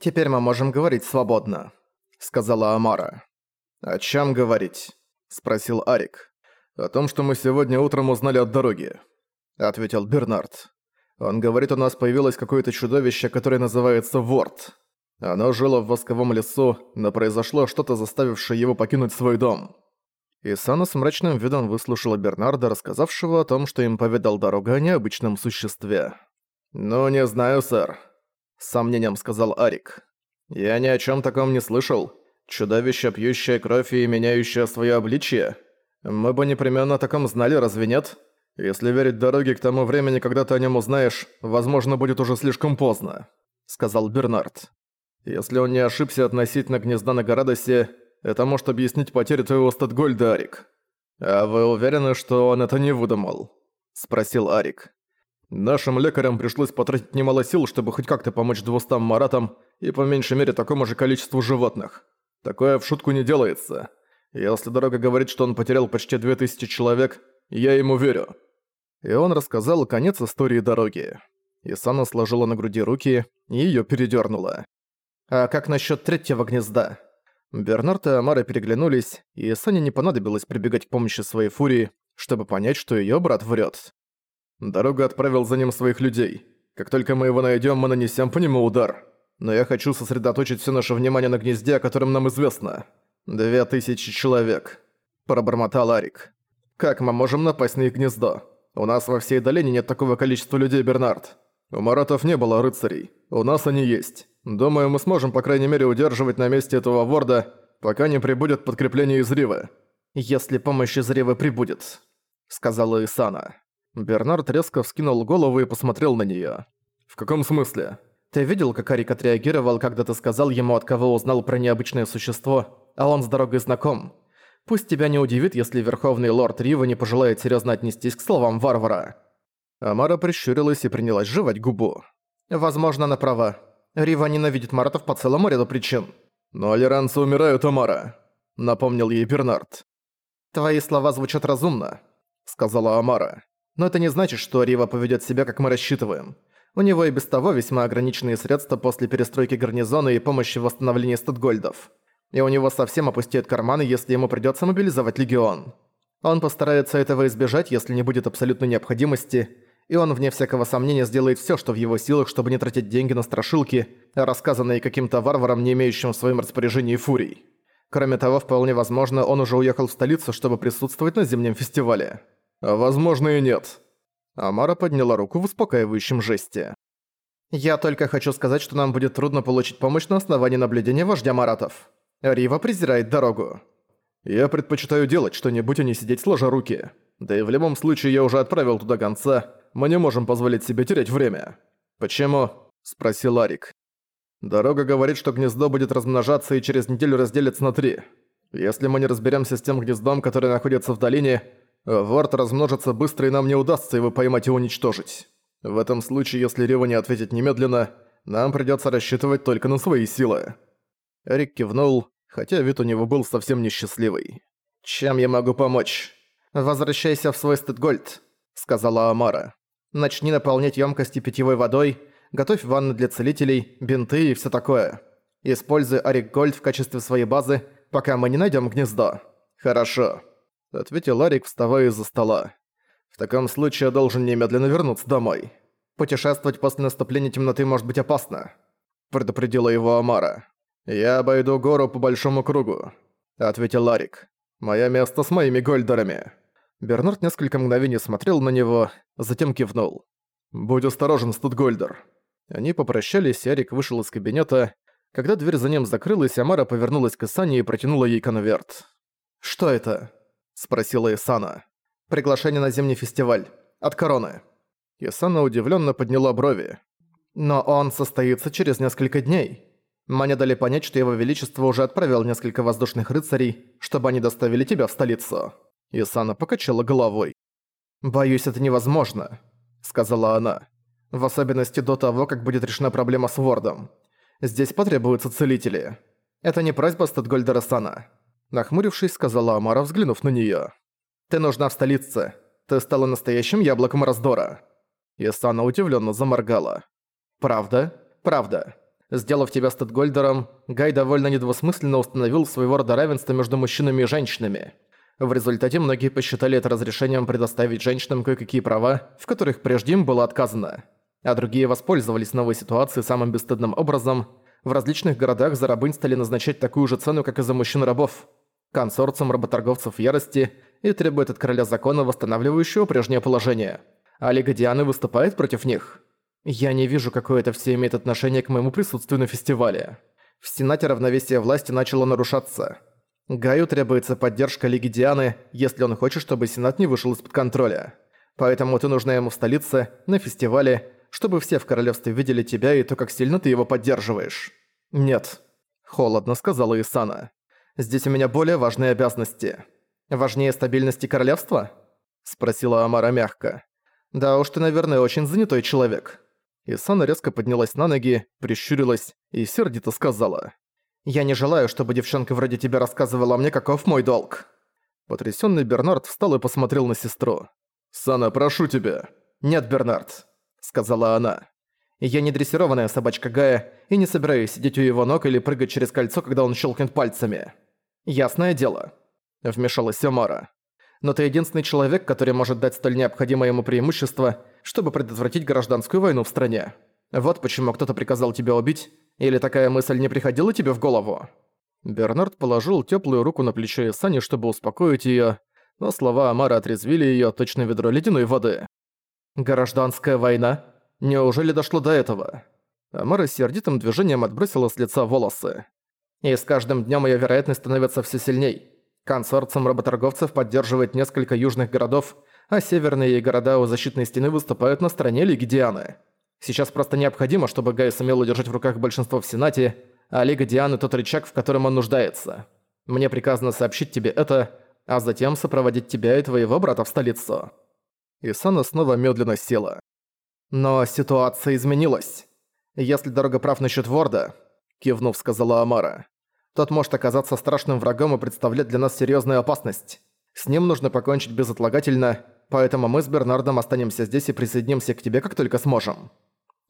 «Теперь мы можем говорить свободно», — сказала Амара. «О чем говорить?» — спросил Арик. «О том, что мы сегодня утром узнали от дороги», — ответил Бернард. «Он говорит, у нас появилось какое-то чудовище, которое называется Ворд. Оно жило в восковом лесу, но произошло что-то, заставившее его покинуть свой дом». Исана с мрачным видом выслушала Бернарда, рассказавшего о том, что им поведал дорога о необычном существе. «Ну, не знаю, сэр», — с сомнением сказал Арик. «Я ни о чем таком не слышал. Чудовище, пьющее кровь и меняющее свое обличье. Мы бы непременно о таком знали, разве нет? Если верить дороге к тому времени, когда ты о нем узнаешь, возможно, будет уже слишком поздно», — сказал Бернард. «Если он не ошибся относительно гнезда на Горадосе, это может объяснить потерю твоего Статгольда, Арик. А вы уверены, что он это не выдумал?» — спросил Арик. «Нашим лекарям пришлось потратить немало сил, чтобы хоть как-то помочь двустам маратам и по меньшей мере такому же количеству животных. Такое в шутку не делается. Если дорога говорит, что он потерял почти две тысячи человек, я ему верю». И он рассказал конец истории дороги. Исана сложила на груди руки и её передёрнула. «А как насчёт третьего гнезда?» Бернард и Амара переглянулись, и Сане не понадобилось прибегать к помощи своей фурии, чтобы понять, что её брат врет. Дорога отправил за ним своих людей. Как только мы его найдем, мы нанесем по нему удар. Но я хочу сосредоточить все наше внимание на гнезде, о котором нам известно. Две тысячи человек. Пробормотал Арик. Как мы можем напасть на их гнездо? У нас во всей долине нет такого количества людей, Бернард. У маратов не было рыцарей. У нас они есть. Думаю, мы сможем, по крайней мере, удерживать на месте этого ворда, пока не прибудет подкрепление из Ривы. Если помощь из Ривы прибудет», — сказала Исана. Бернард резко вскинул голову и посмотрел на неё. «В каком смысле?» «Ты видел, как Арик отреагировал, когда ты сказал ему, от кого узнал про необычное существо, а он с дорогой знаком? Пусть тебя не удивит, если Верховный Лорд Рива не пожелает серьёзно отнестись к словам варвара». Амара прищурилась и принялась жевать губу. «Возможно, она права. Рива ненавидит маратов по целому ряду причин. «Но алиранцы умирают, Амара», — напомнил ей Бернард. «Твои слова звучат разумно», — сказала Амара. «Но это не значит, что Рива поведет себя, как мы рассчитываем. У него и без того весьма ограниченные средства после перестройки гарнизона и помощи в восстановлении статгольдов. И у него совсем опустеют карманы, если ему придется мобилизовать легион. Он постарается этого избежать, если не будет абсолютной необходимости, и он, вне всякого сомнения, сделает все, что в его силах, чтобы не тратить деньги на страшилки, рассказанные каким-то варваром, не имеющим в своем распоряжении фурий. Кроме того, вполне возможно, он уже уехал в столицу, чтобы присутствовать на зимнем фестивале. А возможно и нет. Амара подняла руку в успокаивающем жесте. «Я только хочу сказать, что нам будет трудно получить помощь на основании наблюдения вождя Маратов. Рива презирает дорогу. Я предпочитаю делать что-нибудь, а не сидеть сложа руки. Да и в любом случае я уже отправил туда гонца, мы не можем позволить себе терять время». «Почему?» – спросил Арик. «Дорога говорит, что гнездо будет размножаться и через неделю разделится на три. Если мы не разберемся с тем гнездом, которое находится в долине, Ворд размножится быстро и нам не удастся его поймать и уничтожить. В этом случае, если Рива не ответит немедленно, нам придется рассчитывать только на свои силы». Эрик кивнул, хотя вид у него был совсем несчастливый. «Чем я могу помочь?» «Возвращайся в свой Стедгольд», — сказала Амара. Начни наполнять емкости питьевой водой, готовь ванны для целителей, бинты и все такое. Используй Арик Гольд в качестве своей базы, пока мы не найдем гнездо. Хорошо, ответил Арик, вставая из-за стола. В таком случае я должен немедленно вернуться домой. Путешествовать после наступления темноты может быть опасно, предупредила его Амара. Я обойду гору по большому кругу, ответил Арик. Мое место с моими гольдерами. Бернард несколько мгновений смотрел на него, затем кивнул. «Будь осторожен, Студгольдер». Они попрощались, и Арик вышел из кабинета. Когда дверь за ним закрылась, Амара повернулась к Исане и протянула ей конверт. «Что это?» – спросила Исана. «Приглашение на зимний фестиваль. От короны». Исана удивленно подняла брови. «Но он состоится через несколько дней. Мне дали понять, что его величество уже отправил несколько воздушных рыцарей, чтобы они доставили тебя в столицу». Исана покачала головой. «Боюсь, это невозможно», — сказала она. «В особенности до того, как будет решена проблема с Вордом. Здесь потребуются целители. Это не просьба Статгольдера Сана». Нахмурившись, сказала Амара, взглянув на неё. «Ты нужна в столице. Ты стала настоящим яблоком раздора». Исана удивлённо заморгала. «Правда? Правда. Сделав тебя статгольдером, Гай довольно недвусмысленно установил своего рода равенство между мужчинами и женщинами. В результате многие посчитали это разрешением предоставить женщинам кое-какие права, в которых прежде им было отказано. А другие воспользовались новой ситуацией самым бесстыдным образом. В различных городах за рабынь стали назначать такую же цену, как и за мужчин-рабов. Консорциум работорговцев ярости и требует от короля закона, восстанавливающего прежнее положение. А Лига Дианы выступает против них. Я не вижу, какое это все имеет отношение к моему присутствию на фестивале. В Сенате равновесие власти начало нарушаться. Гаю требуется поддержка Лиги Дианы, если он хочет, чтобы Сенат не вышел из-под контроля. Поэтому ты нужна ему в столице, на фестивале, чтобы все в королевстве видели тебя и то, как сильно ты его поддерживаешь. Нет. Холодно сказала Исана. Здесь у меня более важные обязанности. Важнее стабильности королевства? Спросила Амара мягко. Да уж ты, наверное, очень занятой человек. Исана резко поднялась на ноги, прищурилась и сердито сказала. «Я не желаю, чтобы девчонка вроде тебя рассказывала мне, каков мой долг». Потрясённый Бернард встал и посмотрел на сестру. «Сана, прошу тебя». «Нет, Бернард», — сказала она. «Я не дрессированная собачка Гая и не собираюсь сидеть у его ног или прыгать через кольцо, когда он щелкнет пальцами». «Ясное дело», — вмешалась Омара но ты единственный человек, который может дать столь необходимое ему преимущество, чтобы предотвратить гражданскую войну в стране. Вот почему кто-то приказал тебя убить, или такая мысль не приходила тебе в голову?» Бернард положил теплую руку на плечо Исани, чтобы успокоить ее, но слова Амара отрезвили ее точно ведро ледяной воды. «Гражданская война? Неужели дошло до этого?» Амара сердитым движением отбросила с лица волосы. «И с каждым днем ее вероятность становится все сильней. Консорциум работорговцев поддерживает несколько южных городов, а северные города у защитной стены выступают на стороне Лиги Дианы. Сейчас просто необходимо, чтобы Гай сумел удержать в руках большинство в Сенате, а Лига Дианы тот рычаг, в котором он нуждается. Мне приказано сообщить тебе это, а затем сопроводить тебя и твоего брата в столицу». Исана снова медленно села. «Но ситуация изменилась. Если дорога прав насчет Ворда», — кивнув, сказала Амара, тот может оказаться страшным врагом и представлять для нас серьезную опасность. С ним нужно покончить безотлагательно, поэтому мы с Бернардом останемся здесь и присоединимся к тебе, как только сможем».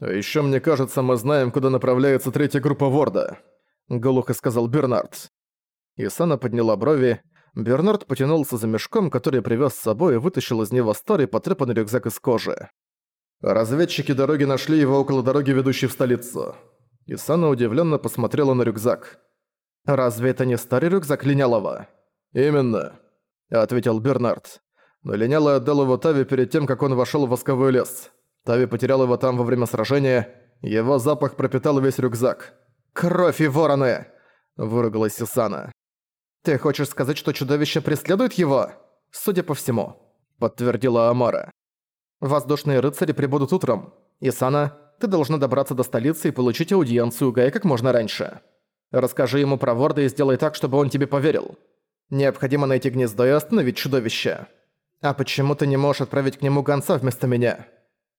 «А ещё, мне кажется, мы знаем, куда направляется третья группа Ворда», — глухо сказал Бернард. Исана подняла брови. Бернард потянулся за мешком, который привез с собой и вытащил из него старый потрепанный рюкзак из кожи. Разведчики дороги нашли его около дороги, ведущей в столицу. Исана удивленно посмотрела на рюкзак. «Разве это не старый рюкзак Линялова?» «Именно», — ответил Бернард. «Но Линялый отдал его Тави перед тем, как он вошел в восковой лес. Тави потерял его там во время сражения. Его запах пропитал весь рюкзак». «Кровь и вороны!» — выругалась Сисана. «Ты хочешь сказать, что чудовище преследует его?» «Судя по всему», — подтвердила Амара. «Воздушные рыцари прибудут утром. Исана, ты должна добраться до столицы и получить аудиенцию Гая как можно раньше». Расскажи ему про Ворда и сделай так, чтобы он тебе поверил. Необходимо найти гнездо и остановить чудовище. А почему ты не можешь отправить к нему гонца вместо меня?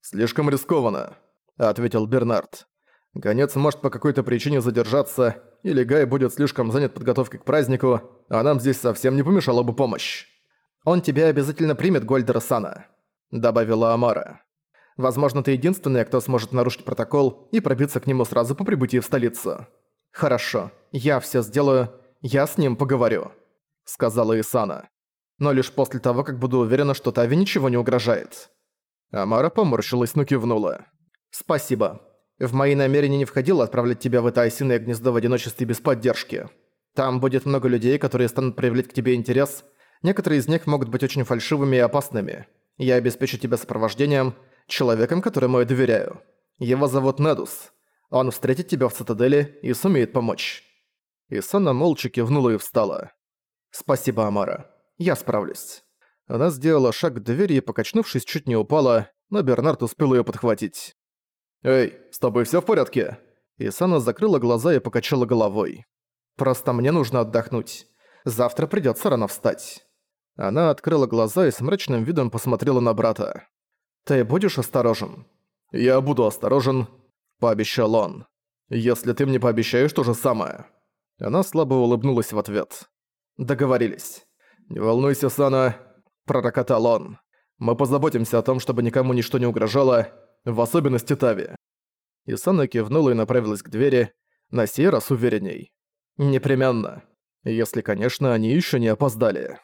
Слишком рискованно, ответил Бернард. Гонец может по какой-то причине задержаться, или Гай будет слишком занят подготовкой к празднику, а нам здесь совсем не помешала бы помощь. Он тебя обязательно примет, Гольдера Сана, добавила Амара. Возможно, ты единственная, кто сможет нарушить протокол и пробиться к нему сразу по прибытии в столицу. «Хорошо, я всё сделаю, я с ним поговорю», — сказала Исана. «Но лишь после того, как буду уверена, что Тави ничего не угрожает». Амара поморщилась, но кивнула. «Спасибо. В мои намерения не входило отправлять тебя в это осиное гнездо в одиночестве без поддержки. Там будет много людей, которые станут проявлять к тебе интерес. Некоторые из них могут быть очень фальшивыми и опасными. Я обеспечу тебя сопровождением, человеком, которому я доверяю. Его зовут Недус. Он встретит тебя в цитадели и сумеет помочь». Исана молча кивнула и встала. «Спасибо, Амара. Я справлюсь». Она сделала шаг к двери и, покачнувшись, чуть не упала, но Бернард успел её подхватить. «Эй, с тобой всё в порядке?» Исана закрыла глаза и покачала головой. «Просто мне нужно отдохнуть. Завтра придётся рано встать». Она открыла глаза и с мрачным видом посмотрела на брата. «Ты будешь осторожен?» «Я буду осторожен, пообещал он. «Если ты мне пообещаешь то же самое». Она слабо улыбнулась в ответ. «Договорились». «Не волнуйся, Сана», – пророкотал он. «Мы позаботимся о том, чтобы никому ничто не угрожало, в особенности Тави». Исана кивнула и направилась к двери, на сей раз уверенней. «Непременно. Если, конечно, они еще не опоздали».